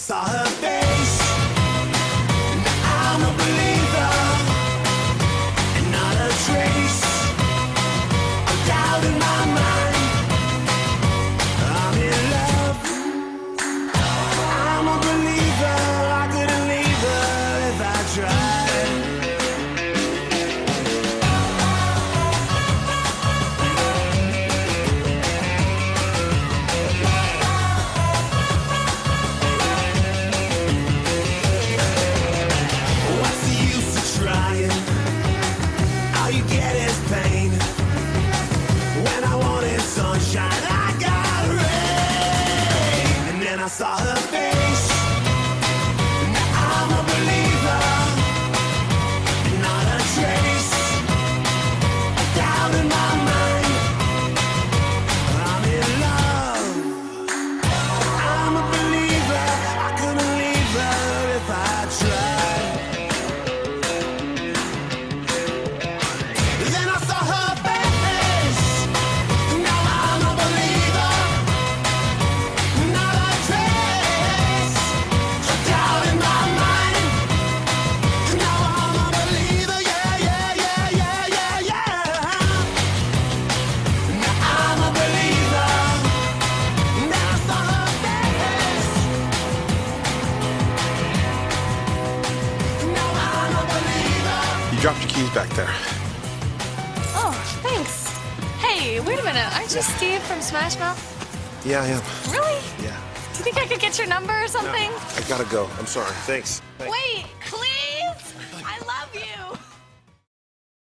saw her face. I'm a believer, and not a trace of doubt in my mind. I'm in love. I'm a believer. I saw her face. Dropped your keys back there. Oh, thanks. Hey, wait a minute. Aren't you Steve from Smash Mouth? Yeah, I am. Really? Yeah. Do you think I could get your number or something? I gotta go. I'm sorry. Thanks. Thanks. Wait.